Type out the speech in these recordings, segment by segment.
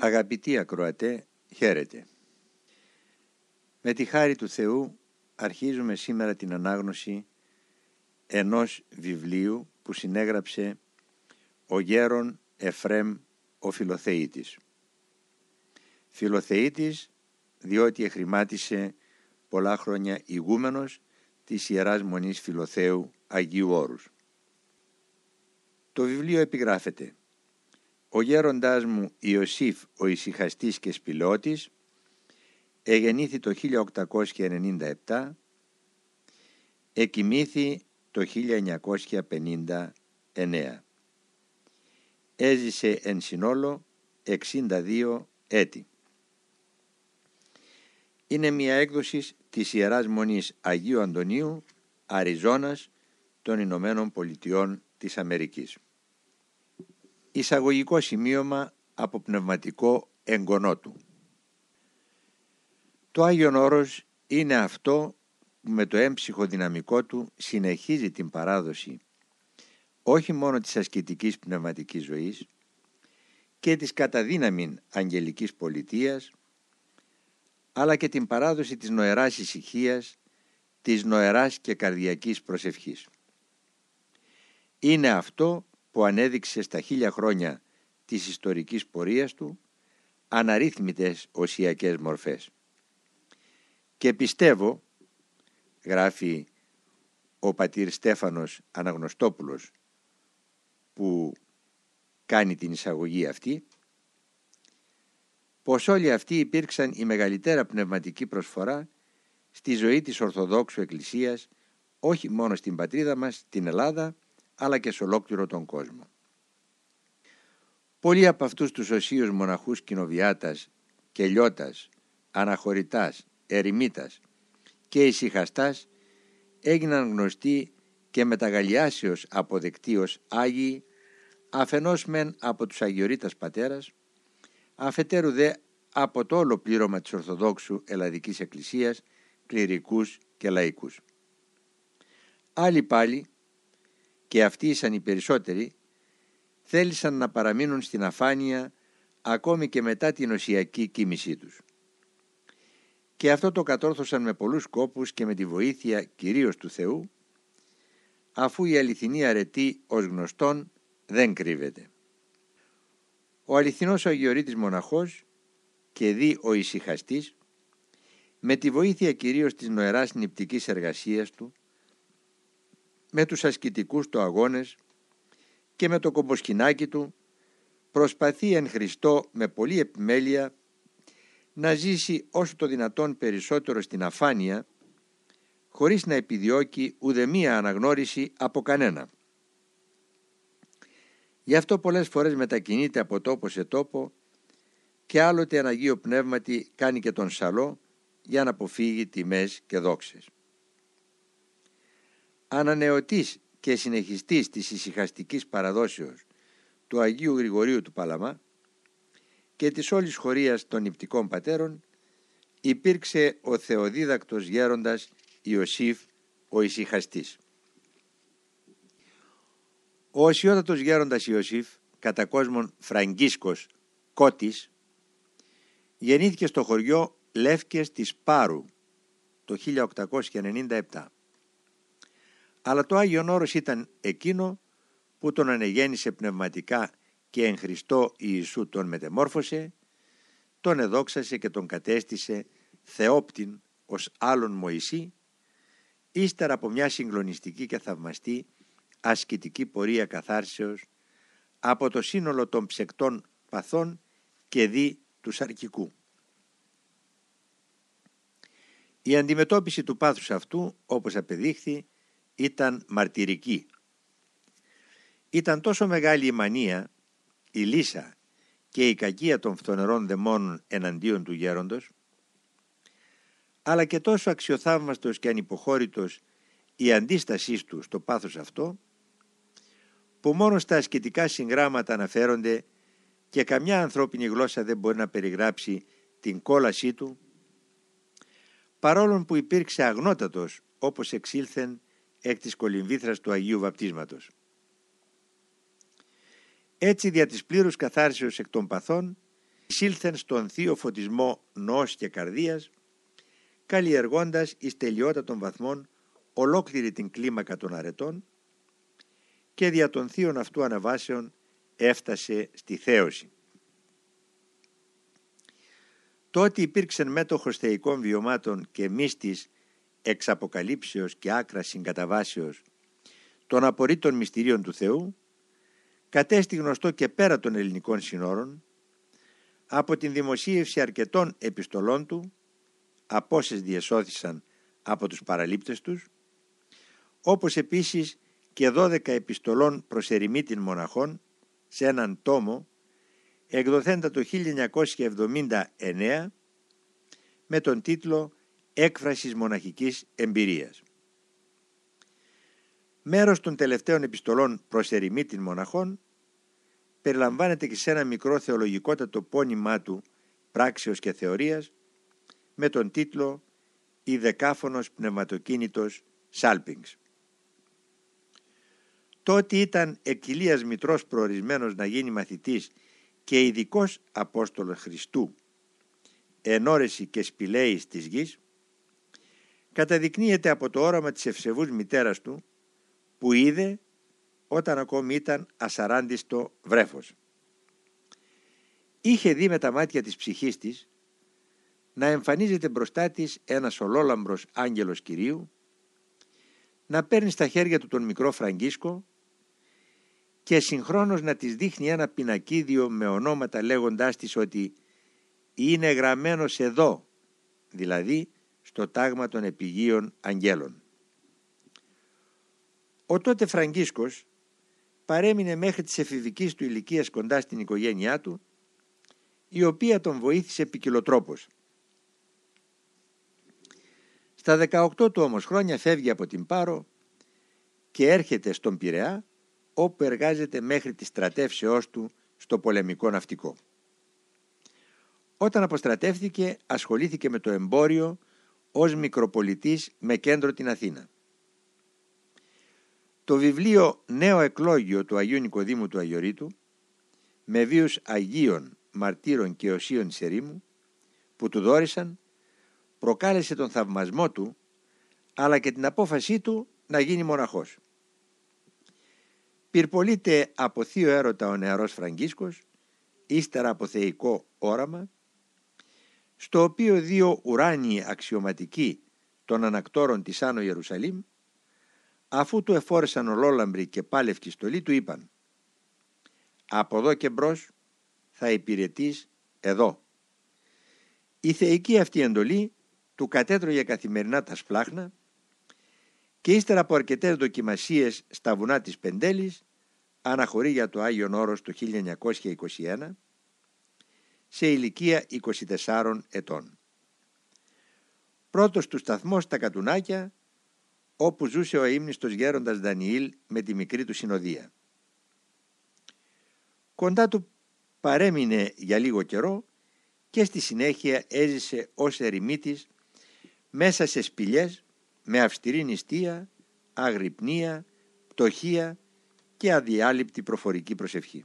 Αγαπητοί ακροατέ, χαίρετε. Με τη χάρη του Θεού αρχίζουμε σήμερα την ανάγνωση ενός βιβλίου που συνέγραψε ο γέρον Εφρέμ ο Φιλοθεήτης. Φιλοθεήτης διότι εχρημάτισε πολλά χρόνια ηγούμενος της Ιεράς Μονής Φιλοθέου Αγίου Όρους. Το βιβλίο επιγράφεται «Ο γέροντάς μου Ιωσήφ ο ησυχαστής και σπηλώτης εγεννήθη το 1897, εκοιμήθη το 1959. Έζησε εν συνόλο 62 έτη. Είναι μια έκδοση της Ιεράς Μονής Αγίου Αντωνίου, Αριζόνας, των Ηνωμένων Πολιτειών της Αμερικής. Εισαγωγικό σημείωμα από πνευματικό εγγονό του. Το Άγιον Όρος είναι αυτό που με το έμψυχο δυναμικό του συνεχίζει την παράδοση όχι μόνο της ασκητικής πνευματικής ζωής και της καταδύναμην αγγελικής πολιτείας αλλά και την παράδοση της νοεράς ησυχίας, της νοεράς και καρδιακής προσευχής. Είναι αυτό που ανέδειξε στα χίλια χρόνια της ιστορικής πορείας του αναρρύθμιτες οσιακές μορφές. Και πιστεύω, γράφει ο πατήρ Στέφανος Αναγνωστόπουλος που κάνει την εισαγωγή αυτή, πως όλοι αυτοί υπήρξαν η μεγαλύτερα πνευματική προσφορά στη ζωή της Ορθοδόξου Εκκλησίας όχι μόνο στην πατρίδα μας, την Ελλάδα, αλλά και σε ολόκληρο τον κόσμο. Πολλοί από αυτούς τους οσίους μοναχούς κοινοβιάτας, κελιώτας, αναχωρητάς, ερημίτας και ησυχαστάς έγιναν γνωστοί και μεταγαλιάσεως αποδεκτοί ως Άγιοι αφενός μεν από τους Αγιορείτας Πατέρας αφετέρου δε από το όλο πλήρωμα της Ορθοδόξου Ελλαδικής Εκκλησίας, κληρικούς και λαϊκούς. Άλλοι πάλι, και αυτοί ήσαν οι περισσότεροι, θέλησαν να παραμείνουν στην αφάνεια ακόμη και μετά την οσιακή κοίμησή τους. Και αυτό το κατόρθωσαν με πολλούς κόπους και με τη βοήθεια κυρίως του Θεού, αφού η αληθινή αρετή ως γνωστόν δεν κρύβεται. Ο αληθινός Αγιορείτης μοναχός και δι ο ησυχαστής, με τη βοήθεια κυρίως της νοεράς νηπτικής εργασίας του, με τους ασκητικούς του αγώνες και με το κομποσκινάκι του, προσπαθεί εν Χριστώ με πολλή επιμέλεια να ζήσει όσο το δυνατόν περισσότερο στην αφάνεια, χωρίς να επιδιώκει ουδεμία αναγνώριση από κανένα. Γι' αυτό πολλές φορές μετακινείται από τόπο σε τόπο και άλλοτε ένα Αγίο Πνεύματι κάνει και τον σαλό για να αποφύγει τιμές και δόξες. Ανανεωτής και συνεχιστής της ησυχαστικής παραδόσεως του Αγίου Γρηγορίου του Παλαμά και της όλης χωρίας των νηπτικών πατέρων υπήρξε ο θεοδίδακτος γέροντας Ιωσήφ ο ησυχαστής. Ο οσιότατος γέροντας Ιωσήφ, κατά κόσμον Φραγκίσκος Κώτης, γεννήθηκε στο χωριό Λεύκες της Πάρου το 1897. Αλλά το Άγιον Όρος ήταν εκείνο που τον ανεγέννησε πνευματικά και εν Χριστώ Ιησού τον μετεμόρφωσε, τον εδόξασε και τον κατέστησε θεόπτην ως άλλον Μωυσή, ύστερα από μια συγκλονιστική και θαυμαστή ασκητική πορεία καθάρσεως από το σύνολο των ψεκτών παθών και δι τους σαρκικού. Η αντιμετώπιση του πάθους αυτού, όπως απεδείχθη, ήταν μαρτυρική. Ήταν τόσο μεγάλη η μανία, η λύσα και η κακία των φθονερών δαιμόνων εναντίον του γέροντος, αλλά και τόσο αξιοθαύμαστος και ανυποχώρητος η αντίστασή του στο πάθος αυτό, που μόνο στα ασκητικά συγγράμματα αναφέρονται και καμιά ανθρώπινη γλώσσα δεν μπορεί να περιγράψει την κόλασή του, παρόλο που υπήρξε αγνότατος όπως εξήλθεν εκ της κολυμβήθρας του Αγίου Βαπτίσματος. Έτσι δια της πλήρους καθάρισεως εκ των παθών Σύλθεν στον θείο φωτισμό νοός και καρδίας, καλλιεργώντας εις τελειότατων βαθμών ολόκληρη την κλίμακα των αρετών και δια των θείων αυτού αναβάσεων έφτασε στη θέωση. Τότε υπήρξε μέτοχος θεϊκών βιωμάτων και μύστης εξ αποκαλύψεως και άκρας συγκαταβάσεως των απορρίτων μυστηρίων του Θεού, κατέστη γνωστό και πέρα των ελληνικών συνόρων, από την δημοσίευση αρκετών επιστολών του, από όσες διεσώθησαν από τους παραλήπτες τους, όπως επίσης και 12 επιστολών προς ερημίτην μοναχών σε έναν τόμο εκδοθέντα το 1979 με τον τίτλο «Έκφρασης μοναχικής εμπειρίας». Μέρος των τελευταίων επιστολών προς ερημίτην μοναχών περιλαμβάνεται και σε ένα μικρό θεολογικότατο πόνημά του πράξεως και θεωρίας με τον τίτλο «Η δεκάφωνος πνευματοκίνητος Σάλπινγκς». Τότε ήταν εκκυλίας μητρός προορισμένος να γίνει μαθητής και ειδικός Απόστολος Χριστού ενόρεση και σπηλαίης της γης καταδεικνύεται από το όραμα της ευσεβούς μητέρας του που είδε όταν ακόμη ήταν ασαράντιστο βρέφος. Είχε δει με τα μάτια της ψυχής της να εμφανίζεται μπροστά της ένας ολόλαμπρος άγγελος Κυρίου, να παίρνει στα χέρια του τον μικρό Φραγκίσκο και συγχρόνως να της δείχνει ένα πινακίδιο με ονόματα λέγοντάς της ότι είναι γραμμένος εδώ, δηλαδή στο τάγμα των επιγείων αγγέλων. Ο τότε Φραγκίσκος παρέμεινε μέχρι της εφηβικής του ηλικίας κοντά στην οικογένειά του, η οποία τον βοήθησε ποικιλοτρόπως. Στα 18 του όμως χρόνια φεύγει από την Πάρο και έρχεται στον Πειραιά, όπου εργάζεται μέχρι τη στρατεύσεώς του στο πολεμικό ναυτικό. Όταν αποστρατεύθηκε ασχολήθηκε με το εμπόριο ως μικροπολιτής με κέντρο την Αθήνα. Το βιβλίο «Νέο εκλόγιο» του Αγίου Νικοδήμου του Αγιορείτου με βίους Αγίων, Μαρτύρων και Οσίων Σερήμου που του δόρισαν προκάλεσε τον θαυμασμό του αλλά και την απόφασή του να γίνει μοναχός. Πυρπολείται από θείο έρωτα ο νεαρός Φραγκίσκος ύστερα από θεϊκό όραμα στο οποίο δύο ουράνιοι αξιωματικοί των ανακτόρων της Άνω Ιερουσαλήμ αφού του εφόρεσαν ολόλαμπρη και πάλευκη στολή του είπαν «Από εδώ και μπρος θα υπηρετείς εδώ». Η θεϊκή αυτή εντολή του κατέτρωγε καθημερινά τα σπλάχνα και ύστερα από αρκετές δοκιμασίες στα βουνά της Πεντέλης αναχωρεί για το Άγιον Όρος το 1921 σε ηλικία 24 ετών. Πρώτος του σταθμός στα Κατουνάκια όπου ζούσε ο ύμνηστος γέροντας Δανιήλ με τη μικρή του συνοδεία. Κοντά του παρέμεινε για λίγο καιρό και στη συνέχεια έζησε ως ερημίτης μέσα σε σπηλιές με αυστηρή νηστεία, αγρυπνία, πτωχία και αδιάλειπτη προφορική προσευχή.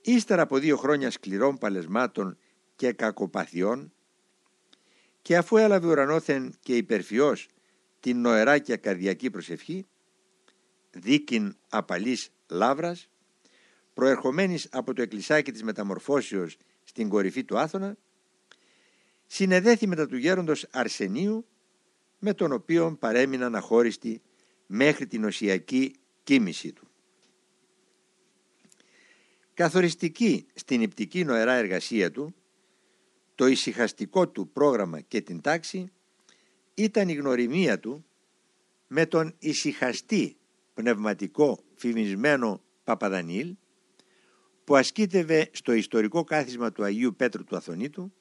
Ύστερα από δύο χρόνια σκληρών παλεσμάτων και κακοπαθιών και αφού έλαβε ουρανόθεν και υπερφιός την νοεράκια καρδιακή προσευχή, δίκην απαλής λάβρας, προερχομένης από το εκκλησάκι της μεταμορφώσεως στην κορυφή του Άθωνα, συνεδέθη μετά του γέροντος Αρσενίου, με τον οποίο παρέμειναν αχώριστη μέχρι την οσιακή κοίμηση του. Καθοριστική στην υπτική νοερά εργασία του, το ησυχαστικό του πρόγραμμα και την τάξη ήταν η γνωριμία του με τον ησυχαστή πνευματικό φημισμένο Παπαδανίλ που ασκήτευε στο ιστορικό κάθισμα του Αγίου Πέτρου του Αθωνίτου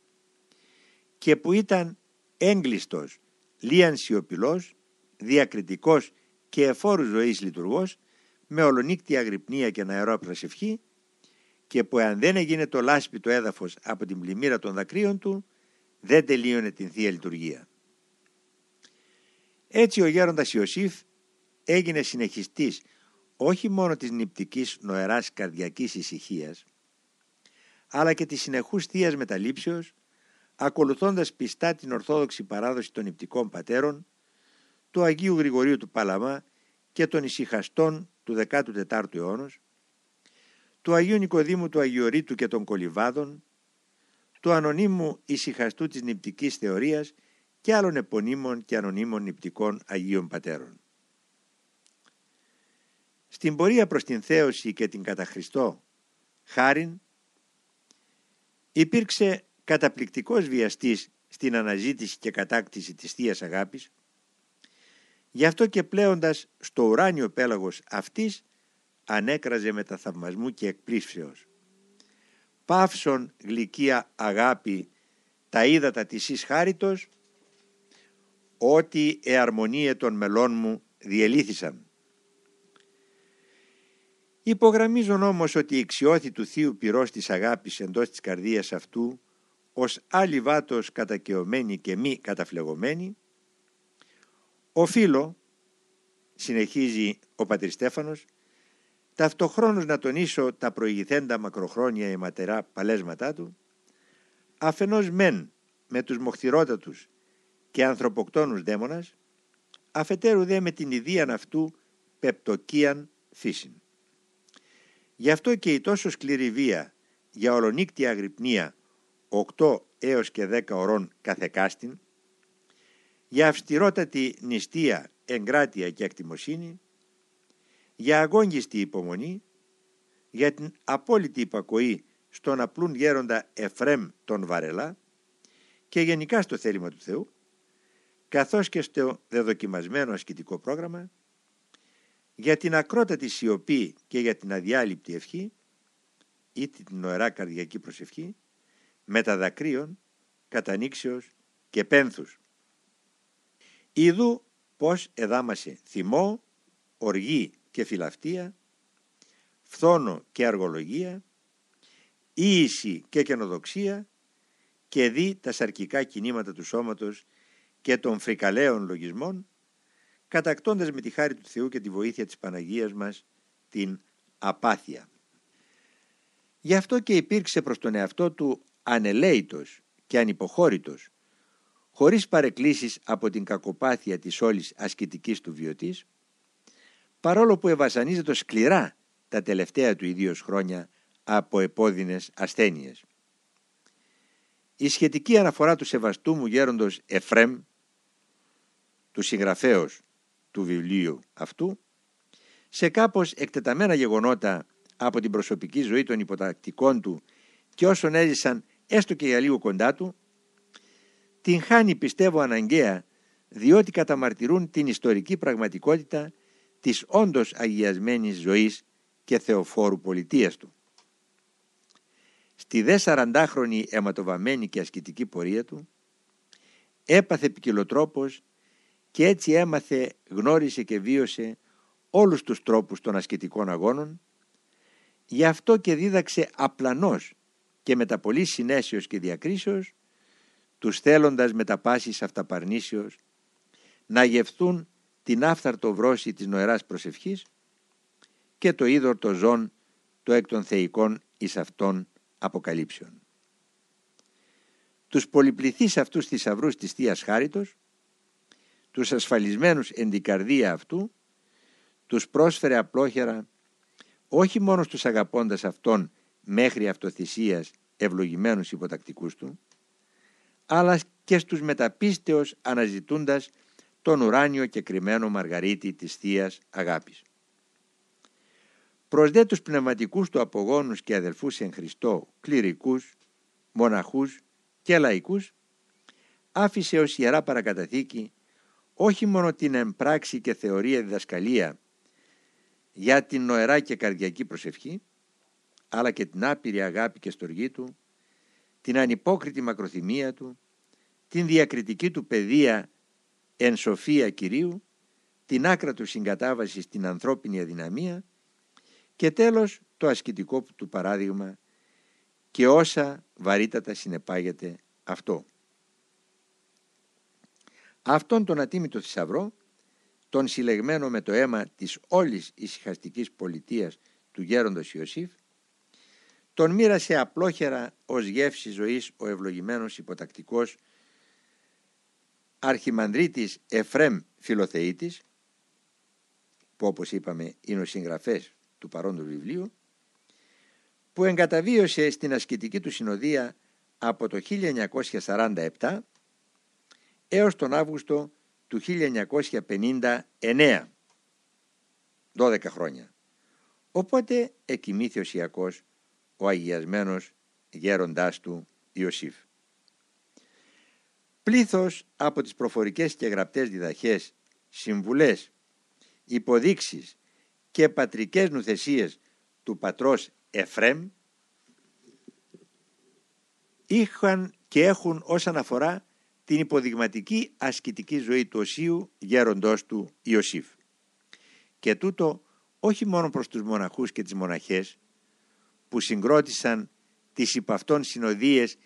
και που ήταν έγκλειστος, λίαν σιωπηλός, διακριτικός και εφόρου ζωής λειτουργός με ολονύκτη αγρυπνία και ναερό προσευχή και που αν δεν έγινε το λάσπη το έδαφος από την πλημμύρα των δακρύων του δεν τελείωνε την Θεία Λειτουργία. Έτσι ο γέροντας Ιωσήφ έγινε συνεχιστής όχι μόνο της νηπτικής νοεράς καρδιακής ησυχίας αλλά και της συνεχούς θείας μεταλήψεως, ακολουθώντας πιστά την ορθόδοξη παράδοση των νηπτικών πατέρων, του Αγίου Γρηγορίου του Παλαμά και των ησυχαστών του 14ου αιώνα, του Αγίου Νικοδήμου του Αγιορείτου και των Κολυβάδων, του ανωνύμου ησυχαστού της νηπτικής θεωρίας και άλλων επωνύμων και ανωνύμων νηπτικών Αγίων Πατέρων. Στην πορεία προς την θέωση και την καταχριστό χάριν υπήρξε καταπληκτικός βιαστής στην αναζήτηση και κατάκτηση της Θείας Αγάπης γι' αυτό και πλέοντας στο ουράνιο πέλαγος αυτής ανέκραζε με τα θαυμασμού και εκπλήσεως. Παύσον γλυκία αγάπη τα ύδατα της εις χάριτος, ότι εαρμονίε των μελών μου διελήθησαν. Υπογραμμίζουν όμως ότι η εξιώθη του Θείου πυρός της αγάπης εντός της καρδίας αυτού ως άλλη βάτος κατακαιωμένη και μη καταφλεγωμένη οφείλω, συνεχίζει ο πατήρ Στέφανος, ταυτοχρόνως να τονίσω τα προηγηθέντα μακροχρόνια αιματερά παλέσματά του, αφενός μεν με τους μοχθηρότατους και ανθρωποκτόνους δαίμονας, αφετέρου δε με την ιδίαν αυτού πεπτοκίαν φύσιν. Γι' αυτό και η τόσο σκληρή βία για ολονύκτη αγρυπνία 8 έως και 10 ωρών καθεκάστην, για αυστηρότατη νηστεία, εγκράτεια και ακτιμοσύνη, για αγόγγιστη υπομονή, για την απόλυτη υπακοή στον απλούν γέροντα Εφρέμ τον Βαρελά και γενικά στο θέλημα του Θεού, καθώς και στο δεδοκιμασμένο ασκητικό πρόγραμμα, για την ακρότατη σιωπή και για την αδιάλειπτη ευχή ή την νοερά καρδιακή προσευχή τα δακρύων, κατανήξεως και πένθους. Ιδού πως εδάμασε θυμό, οργή και φιλαυτία, φθόνο και αργολογία, ίηση και καινοδοξία και δει τα σαρκικά κινήματα του σώματος και των φρικαλαίων λογισμών κατακτώντας με τη χάρη του Θεού και τη βοήθεια της Παναγίας μας την απάθεια. Γι' αυτό και υπήρξε προς τον εαυτό του ανελέητος και ανυποχώρητος, χωρίς παρεκκλήσεις από την κακοπάθεια της όλης ασκητικής του βιωτής, παρόλο που ευασανίζεται σκληρά τα τελευταία του ιδίως χρόνια από επώδυνες ασθένειες. Η σχετική αναφορά του σεβαστού μου γέροντος Εφρέμ, του συγγραφέως του βιβλίου αυτού σε κάπως εκτεταμένα γεγονότα από την προσωπική ζωή των υποτακτικών του και όσων έζησαν έστω και για λίγο κοντά του την χάνει πιστεύω αναγκαία διότι καταμαρτυρούν την ιστορική πραγματικότητα της όντως αγιασμένης ζωής και θεοφόρου πολιτείας του. Στη δε σαραντάχρονη αιματοβαμένη και ασκητική πορεία του έπαθε ποικιλοτρόπως και έτσι έμαθε, γνώρισε και βίωσε όλους τους τρόπους των ασκητικών αγώνων, γι' αυτό και δίδαξε απλανός και με τα πολύ συνέσεως και διακρίσεως, τους θέλοντας με τα πάσης αυταπαρνήσεως, να γευθούν την άφθαρτο βρώση της νοεράς προσευχής και το είδωρ το ζών το εκ των θεϊκών εις αυτών αποκαλύψεων. Τους πολυπληθείς αυτούς θησαυρούς της Θείας Χάριτος τους ασφαλισμένους εν την καρδία αυτού, τους πρόσφερε απλόχερα όχι μόνος στους αγαπώντας αυτόν μέχρι αυτοθυσίας ευλογημένους υποτακτικούς του, αλλά και στους μεταπίστεως αναζητούντας τον ουράνιο και κρυμμένο μαργαρίτη της θείας Αγάπης. Προς δε τους πνευματικούς του απογόνους και αδελφούς εν Χριστώ, κληρικούς, μοναχούς και λαϊκούς, άφησε ως Ιερά Παρακαταθήκη όχι μόνο την εμπράξη και θεωρία διδασκαλία για την νοερά και καρδιακή προσευχή, αλλά και την άπειρη αγάπη και στοργή του, την ανυπόκριτη μακροθυμία του, την διακριτική του παιδεία εν σοφία Κυρίου, την άκρα του συγκατάβασης στην ανθρώπινη αδυναμία και τέλος το ασκητικό του παράδειγμα και όσα βαρύτατα συνεπάγεται αυτό. Αυτόν τον ατίμητο θησαυρό, τον συλλεγμένο με το αίμα της όλης ησυχαστικής πολιτείας του γέροντος Ιωσήφ, τον μοίρασε απλόχερα ως γεύση ζωής ο ευλογημένος υποτακτικός αρχιμανδρίτης Εφρέμ Φιλοθεήτης που όπως είπαμε είναι ο συγγραφές του παρόντος βιβλίου που εγκαταβίωσε στην ασκητική του συνοδεία από το 1947 έως τον Αύγουστο του 1959 12 χρόνια. Οπότε εκοιμήθη ο Σιακός ο αγιασμένος γέροντάς του Ιωσήφ πλήθος από τις προφορικές και γραπτές διδαχές συμβουλές υποδείξεις και πατρικές νουθεσίες του πατρός Εφρέμ είχαν και έχουν ως αναφορά την υποδειγματική ασκητική ζωή του Οσίου γέροντός του Ιωσήφ. Και τούτο όχι μόνο προς τους μοναχούς και τις μοναχές που συγκρότησαν τις υπαυτών συνοδείες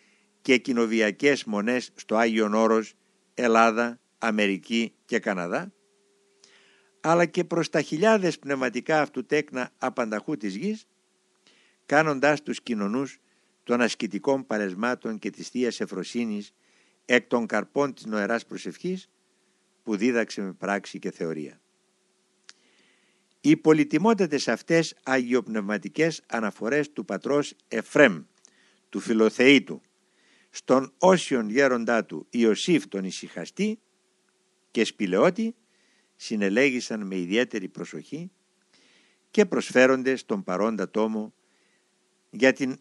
και κοινοβιακές μονές στο Άγιον Όρος, Ελλάδα, Αμερική και Καναδά, αλλά και προς τα χιλιάδες πνευματικά αυτού τέκνα απανταχού της γης, κάνοντάς τους κοινωνούς των ασκητικών παλεσμάτων και της Θείας Εφροσύνης εκ των καρπών της νοεράς προσευχής που δίδαξε με πράξη και θεωρία. Οι πολυτιμότατες αυτές αγιοπνευματικές αναφορές του πατρός Εφρέμ, του Φιλοθεήτου, στον όσιον γέροντά του Ιωσήφ τον ησυχαστή και σπηλαιώτη συνελέγησαν με ιδιαίτερη προσοχή και προσφέρονται στον παρόντα τόμο για την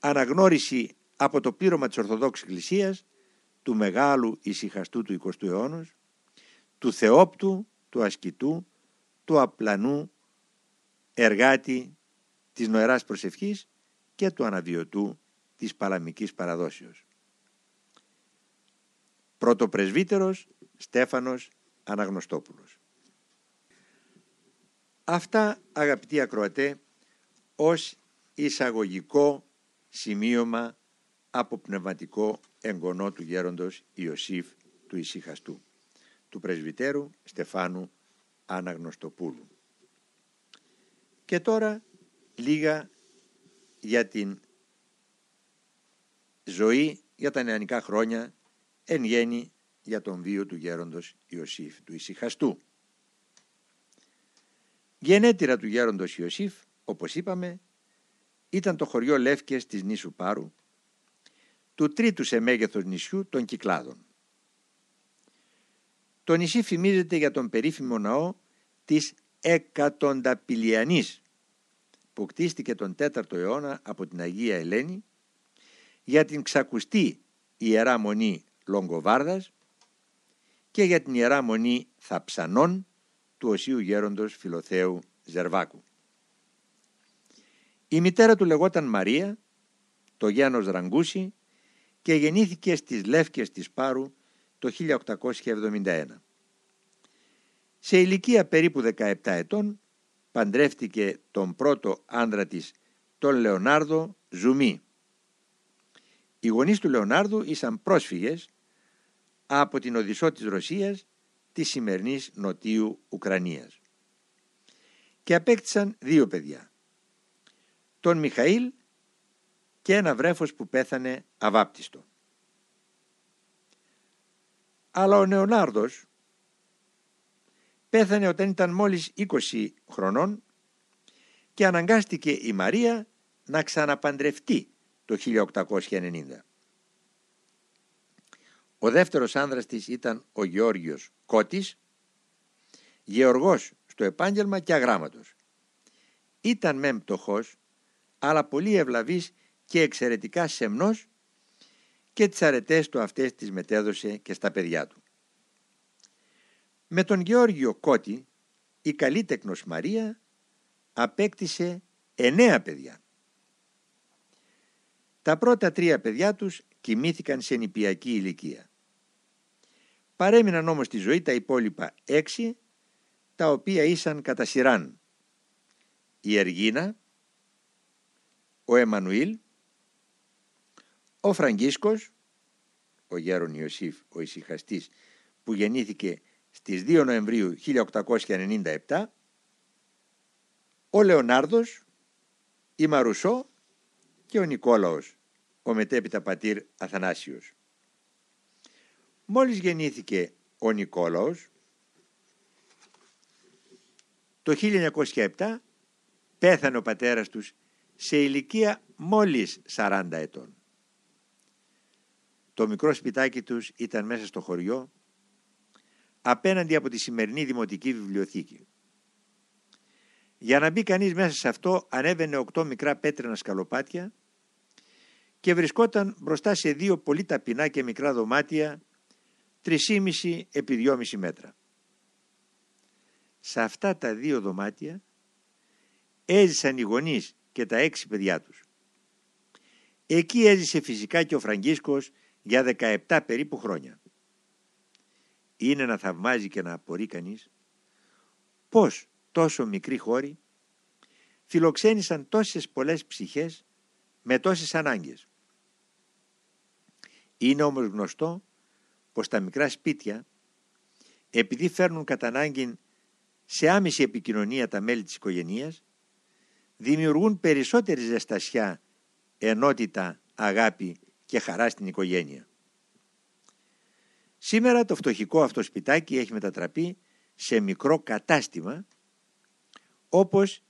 αναγνώριση από το πλήρωμα της Ορθοδόξης Εκκλησίας του μεγάλου ησυχαστού του 20ου αιώνα, του θεόπτου, του ασκητού, του απλανού εργάτη της νοεράς προσευχής και του αναβιωτού της παλαμικής παραδόσεως. Πρωτοπρεσβύτερος Στέφανος Αναγνωστόπουλος. Αυτά αγαπητοί ακροατέ ως εισαγωγικό σημείωμα από πνευματικό εγγονό του γέροντος Ιωσήφ του Ισυχαστού, του πρεσβυτέρου Στεφάνου Αναγνωστοπούλου. Και τώρα λίγα για την ζωή για τα νεανικά χρόνια εν γέννη για τον βίο του γέροντος Ιωσήφ του Ισυχαστού. Γενέτειρα του γέροντος Ιωσήφ, όπως είπαμε, ήταν το χωριό Λεύκες της νήσου Πάρου, του τρίτου σε μέγεθος νησιού των Κυκλάδων. Το νησί φημίζεται για τον περίφημο ναό της Εκατονταπηλιανής που κτίστηκε τον 4ο αιώνα από την Αγία Ελένη για την ξακουστή Ιερά Μονή Λογκοβάρδας και για την Ιερά Μονή Θαψανών του Οσίου Γέροντος Φιλοθέου Ζερβάκου. Η μητέρα του λεγόταν Μαρία, το γένος Ραγκούση και γεννήθηκε στις Λεύκες της Πάρου το 1871. Σε ηλικία περίπου 17 ετών παντρεύτηκε τον πρώτο άντρα της, τον Λεωνάρδο Ζουμί. Οι γονείς του Λεωνάρδου ήσαν πρόσφυγες από την Οδυσσό της Ρωσίας της σημερινής Νοτίου Ουκρανίας και απέκτησαν δύο παιδιά τον Μιχαήλ και ένα βρέφος που πέθανε αβάπτιστο. Αλλά ο Νεονάρδος πέθανε όταν ήταν μόλις 20 χρονών και αναγκάστηκε η Μαρία να ξαναπαντρευτεί το 1890. Ο δεύτερος άνδρας της ήταν ο Γεώργιος Κώτης, γεωργός στο επάγγελμα και αγράμματος. Ήταν μεν πτωχός, αλλά πολύ ευλαβής και εξαιρετικά σεμνός και τις αρετές του αυτές τις μετέδωσε και στα παιδιά του. Με τον Γεώργιο Κώτη η καλή τεκνος Μαρία απέκτησε εννέα παιδιά. Τα πρώτα τρία παιδιά τους κοιμήθηκαν σε νηπιακή ηλικία. Παρέμειναν όμως στη ζωή τα υπόλοιπα έξι, τα οποία ήσαν κατά σειράν. Η Εργίνα, ο Εμμανουήλ, ο Φραγκίσκος, ο Γέρον Ιωσήφ, ο ησυχαστής, που γεννήθηκε στις 2 Νοεμβρίου 1897, ο Λεωνάρδος, η Μαρουσό και ο Νικόλαος, ο μετέπειτα πατήρ Αθανάσιος. Μόλις γεννήθηκε ο Νικόλαος, το 1907 πέθανε ο πατέρας τους σε ηλικία μόλις 40 ετών. Το μικρό σπιτάκι τους ήταν μέσα στο χωριό, απέναντι από τη σημερινή δημοτική βιβλιοθήκη. Για να μπει κανείς μέσα σε αυτό ανέβαινε οκτώ μικρά πέτρινα σκαλοπάτια και βρισκόταν μπροστά σε δύο πολύ ταπεινά και μικρά δωμάτια 3,5 επί 2,5 μέτρα. Σε αυτά τα δύο δωμάτια έζησαν οι γονείς και τα έξι παιδιά τους. Εκεί έζησε φυσικά και ο Φραγκίσκος για 17 περίπου χρόνια. Είναι να θαυμάζει και να απορεί κανείς πώς τόσο μικροί χώροι φιλοξένησαν τόσες πολλές ψυχές με τόσες ανάγκες. Είναι όμως γνωστό πως τα μικρά σπίτια επειδή φέρνουν κατά ανάγκη σε άμεση επικοινωνία τα μέλη της οικογένειας δημιουργούν περισσότερη ζεστασιά, ενότητα, αγάπη και χαρά στην οικογένεια. Σήμερα το φτωχικό αυτό σπιτάκι έχει μετατραπεί σε μικρό κατάστημα όπως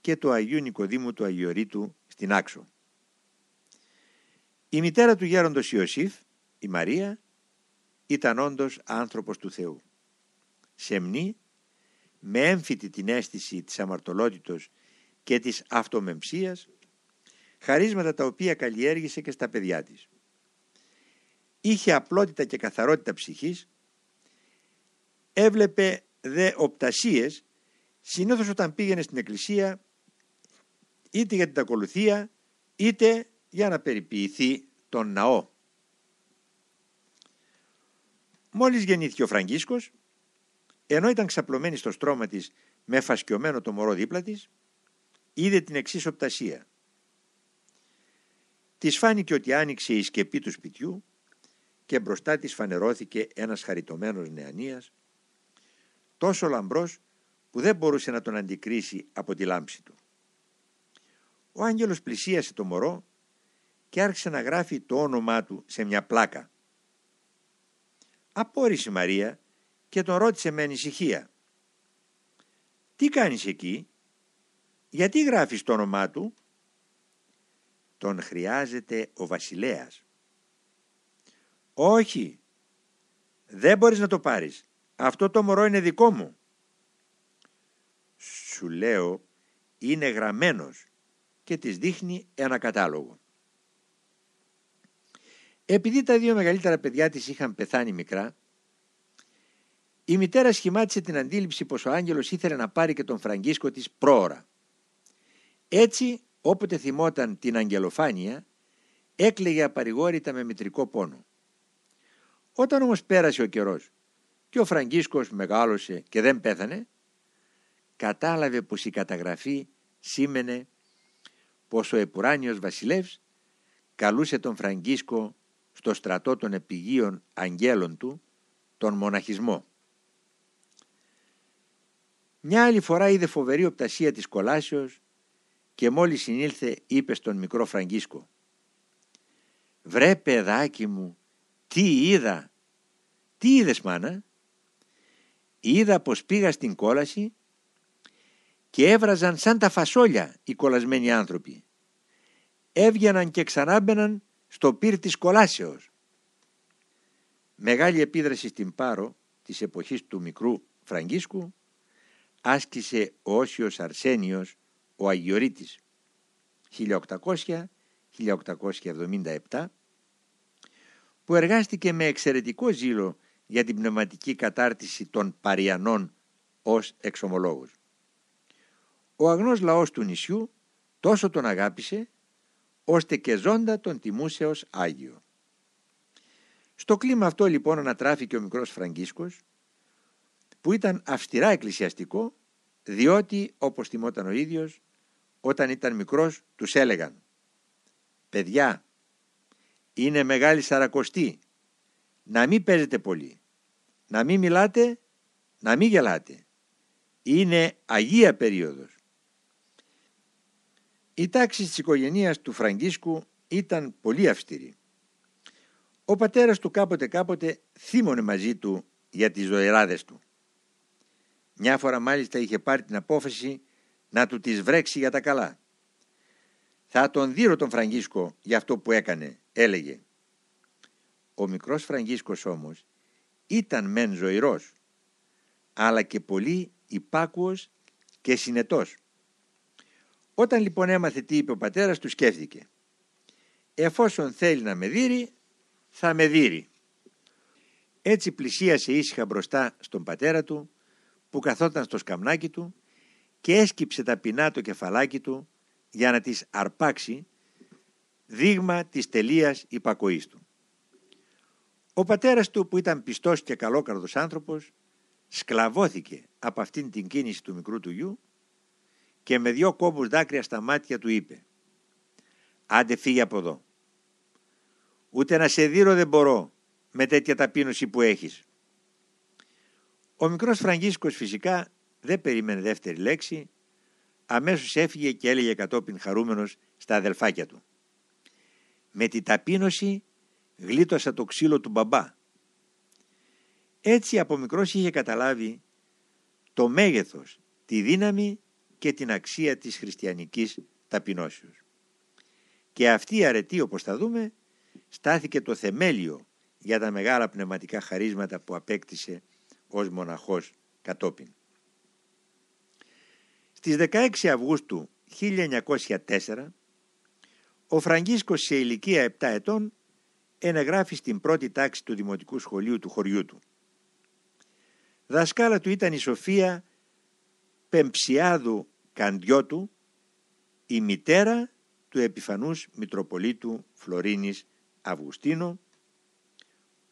και το Αγίου Νικοδήμου του Αγιορείτου στην Άξο. Η μητέρα του γέροντος Ιωσήφ, η Μαρία, ήταν όντως άνθρωπος του Θεού. Σεμνή, με έμφυτη την αίσθηση της αμαρτωλότητος και της αυτομεμψίας, χαρίσματα τα οποία καλλιέργησε και στα παιδιά της. Είχε απλότητα και καθαρότητα ψυχής, έβλεπε δε οπτασίες, συνήθως όταν πήγαινε στην εκκλησία, είτε για την ακολουθία, είτε για να περιποιηθεί τον ναό. Μόλις γεννήθηκε ο Φραγκίσκος, ενώ ήταν ξαπλωμένης στο στρώμα της με φασκιωμένο το μωρό δίπλα της, είδε την εξής οπτασία. Της φάνηκε ότι άνοιξε η σκεπή του σπιτιού και μπροστά της φανερώθηκε ένας χαριτωμένος νεανίας, τόσο λαμπρός που δεν μπορούσε να τον αντικρίσει από τη λάμψη του. Ο άγγελος πλησίασε το μωρό και άρχισε να γράφει το όνομά του σε μια πλάκα. Απόρρισε η Μαρία και τον ρώτησε με ανησυχία. «Τι κάνεις εκεί, γιατί γράφεις το όνομά του» «Τον χρειάζεται ο βασιλέας». «Όχι, δεν μπορείς να το πάρεις, αυτό το μωρό είναι δικό μου». «Σου λέω, είναι γραμμένος» και της δείχνει ένα κατάλογο. Επειδή τα δύο μεγαλύτερα παιδιά της είχαν πεθάνει μικρά, η μητέρα σχημάτισε την αντίληψη πως ο άγγελος ήθελε να πάρει και τον Φραγκίσκο της πρόωρα. Έτσι, όποτε θυμόταν την αγγελοφάνεια, έκλαιγε απαρηγόρητα με μητρικό πόνο. Όταν όμως πέρασε ο καιρός και ο Φραγκίσκος μεγάλωσε και δεν πέθανε, κατάλαβε πως η καταγραφή σήμαινε πως ο επουράνιος βασιλεύς καλούσε τον Φραγκίσκο στο στρατό των επιγείων αγγέλων του, τον μοναχισμό. Μια άλλη φορά είδε φοβερή οπτασία της κολάσεως και μόλις συνήλθε είπε στον μικρό Φραγκίσκο «Βρε παιδάκι μου, τι είδα» «Τι είδες μάνα» «Είδα πως πήγα στην κόλαση και έβραζαν σαν τα φασόλια οι κολλασμένοι άνθρωποι. Έβγαιναν και ξανάμπαιναν στο πύρ της κολάσεως. Μεγάλη επίδραση στην Πάρο της εποχής του μικρού Φραγκίσκου άσκησε ο Όσιος Αρσένιος ο Αγιορείτης 1800-1877 που εργάστηκε με εξαιρετικό ζήλο για την πνευματική κατάρτιση των Παριανών ως εξομολόγος. Ο αγνός λαός του νησιού τόσο τον αγάπησε ώστε και ζώντα τον τιμούσε ως Άγιο. Στο κλίμα αυτό λοιπόν ανατράφηκε ο μικρός Φραγκίσκος που ήταν αυστηρά εκκλησιαστικό διότι όπως θυμόταν ο ίδιος όταν ήταν μικρός τους έλεγαν «Παιδιά, είναι μεγάλη σαρακοστή, να μην παίζετε πολύ, να μην μιλάτε, να μην γελάτε. Είναι Αγία περίοδος. Η τάξη της οικογένειας του Φραγκίσκου ήταν πολύ αυστηρή. Ο πατέρας του κάποτε κάποτε θύμωνε μαζί του για τις ζωηράδες του. Μια φορά μάλιστα είχε πάρει την απόφαση να του τις βρέξει για τα καλά. «Θα τον δείρω τον Φραγκίσκο για αυτό που έκανε», έλεγε. Ο μικρός Φραγκίσκος όμως ήταν μεν ζωηρός, αλλά και πολύ υπάκουος και συνετός. Όταν λοιπόν έμαθε τι είπε ο πατέρας του σκέφτηκε «Εφόσον θέλει να με δείρει, θα με δείρει». Έτσι πλησίασε ήσυχα μπροστά στον πατέρα του που καθόταν στο σκαμνάκι του και έσκυψε ταπεινά το κεφαλάκι του για να τις αρπάξει δείγμα της τελείας υπακοής του. Ο πατέρας του που ήταν πιστός και καλόκαρδος άνθρωπος σκλαβώθηκε από αυτήν την κίνηση του μικρού του γιου και με δυο κόμπους δάκρυα στα μάτια του είπε «Άντε φύγε από εδώ. Ούτε να σε δείρω δεν μπορώ με τέτοια ταπείνωση που έχεις». Ο μικρός Φραγκίσκος φυσικά δεν περίμενε δεύτερη λέξη, αμέσως έφυγε και έλεγε κατόπιν χαρούμενος στα αδελφάκια του. «Με την ταπείνωση γλίτωσα το ξύλο του μπαμπά». Έτσι από μικρός είχε καταλάβει το μέγεθος, τη δύναμη και την αξία της χριστιανικής ταπεινώσεως. Και αυτή η αρετή όπως θα δούμε στάθηκε το θεμέλιο για τα μεγάλα πνευματικά χαρίσματα που απέκτησε ως μοναχός κατόπιν. Στις 16 Αυγούστου 1904 ο Φραγκίσκος σε ηλικία 7 ετών ενεγράφει στην πρώτη τάξη του Δημοτικού Σχολείου του χωριού του. Δασκάλα του ήταν η Σοφία Πεμψιάδου Καντιώτου, η μητέρα του επιφανούς Μητροπολίτου Φλωρίνης Αυγουστίνο,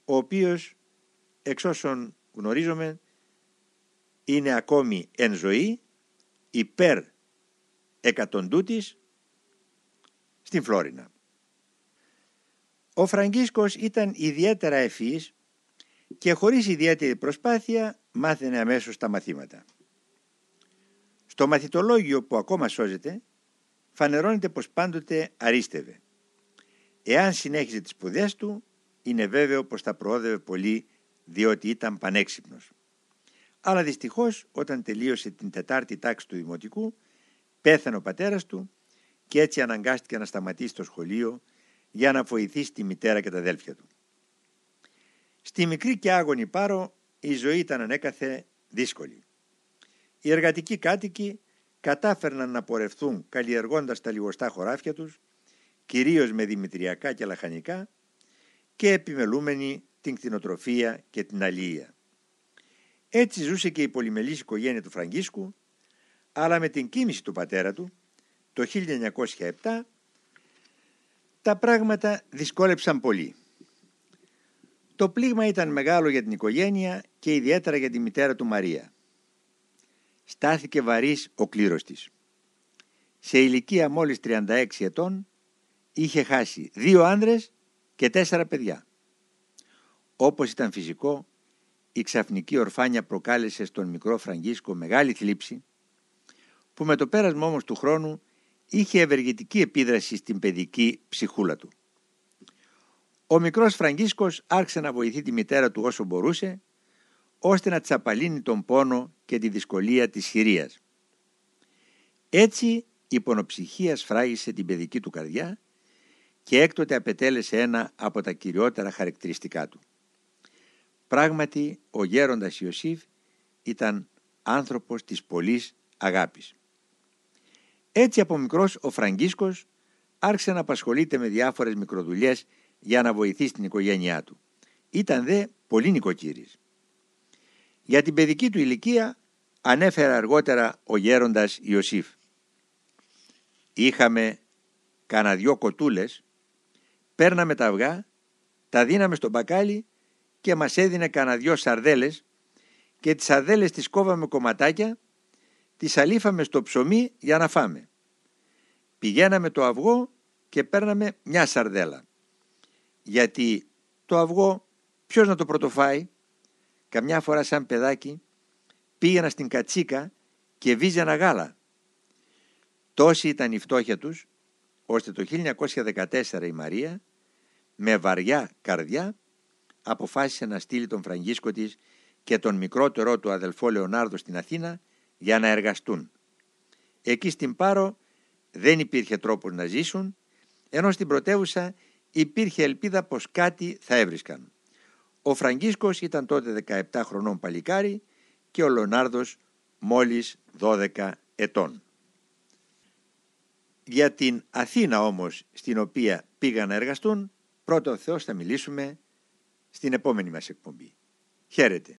ο οποίος εξ όσων γνωρίζομαι είναι ακόμη εν ζωή υπέρ εκατοντούτης στην Φλόρινα. Ο Φραγκίσκος ήταν ιδιαίτερα ευφύης και χωρίς ιδιαίτερη προσπάθεια μάθαινε αμέσως τα μαθήματα. Στο μαθητολόγιο που ακόμα σώζεται φανερώνεται πως πάντοτε αρίστευε. Εάν συνέχιζε τις σπουδές του είναι βέβαιο πως θα προόδευε πολύ διότι ήταν πανέξυπνος. Αλλά δυστυχώς όταν τελείωσε την τετάρτη τάξη του Δημοτικού πέθανε ο πατέρας του και έτσι αναγκάστηκε να σταματήσει το σχολείο για να βοηθήσει τη μητέρα και τα αδέλφια του. Στη μικρή και άγωνη Πάρο η ζωή ήταν ανέκαθε δύσκολη. Οι εργατικοί κάτοικοι κατάφερναν να πορευθούν καλλιεργώντας τα λιγοστά χωράφια τους, κυρίως με δημητριακά και λαχανικά, και επιμελούμενοι την κτηνοτροφία και την αλληλεία. Έτσι ζούσε και η πολυμελής οικογένεια του Φραγκίσκου, αλλά με την κίνηση του πατέρα του, το 1907, τα πράγματα δυσκόλεψαν πολύ. Το πλήγμα ήταν μεγάλο για την οικογένεια και ιδιαίτερα για τη μητέρα του Μαρία. Στάθηκε βαρύς ο κλήρος της. Σε ηλικία μόλις 36 ετών είχε χάσει δύο άνδρες και τέσσερα παιδιά. Όπως ήταν φυσικό, η ξαφνική ορφάνια προκάλεσε στον μικρό Φραγκίσκο μεγάλη θλίψη, που με το πέρασμα όμως του χρόνου είχε ευεργετική επίδραση στην παιδική ψυχούλα του. Ο μικρός Φραγκίσκος άρχισε να βοηθεί τη μητέρα του όσο μπορούσε, ώστε να τσαπαλύνει τον πόνο και τη δυσκολία της χειρίας. Έτσι η πονοψυχία σφράγισε την παιδική του καρδιά και έκτοτε απετέλεσε ένα από τα κυριότερα χαρακτηριστικά του. Πράγματι ο γέροντας Ιωσήφ ήταν άνθρωπος της πολλής αγάπης. Έτσι από μικρός ο Φραγκίσκος άρχισε να απασχολείται με διάφορες μικροδουλειές για να βοηθήσει την οικογένειά του. Ήταν δε πολύ νοικοκύρης. Για την παιδική του ηλικία ανέφερε αργότερα ο γέροντας Ιωσήφ. Είχαμε κάνα δυο κοτούλες, παίρναμε τα αυγά, τα δίναμε στο μπακάλι και μας έδινε κάνα δυο σαρδέλες και τις σαρδέλες τις κόβαμε κομματάκια, τις αλήφαμε στο ψωμί για να φάμε. Πηγαίναμε το αυγό και παίρναμε μια σαρδέλα. Γιατί το αυγό ποιος να το πρωτοφάει; Καμιά φορά σαν παιδάκι πήγαινα στην κατσίκα και βίζανα γάλα. Τόση ήταν η φτώχεια τους, ώστε το 1914 η Μαρία, με βαριά καρδιά, αποφάσισε να στείλει τον Φραγκίσκο της και τον μικρότερό του αδελφό Λεωνάρδο στην Αθήνα για να εργαστούν. Εκεί στην Πάρο δεν υπήρχε τρόπος να ζήσουν, ενώ στην πρωτεύουσα υπήρχε ελπίδα πως κάτι θα έβρισκαν. Ο Φραγκίσκος ήταν τότε 17 χρονών παλικάρι και ο Λεωνάρδος μόλις 12 ετών. Για την Αθήνα όμως στην οποία πήγαν να εργαστούν, πρώτο Θεός θα μιλήσουμε στην επόμενη μας εκπομπή. Χαίρετε.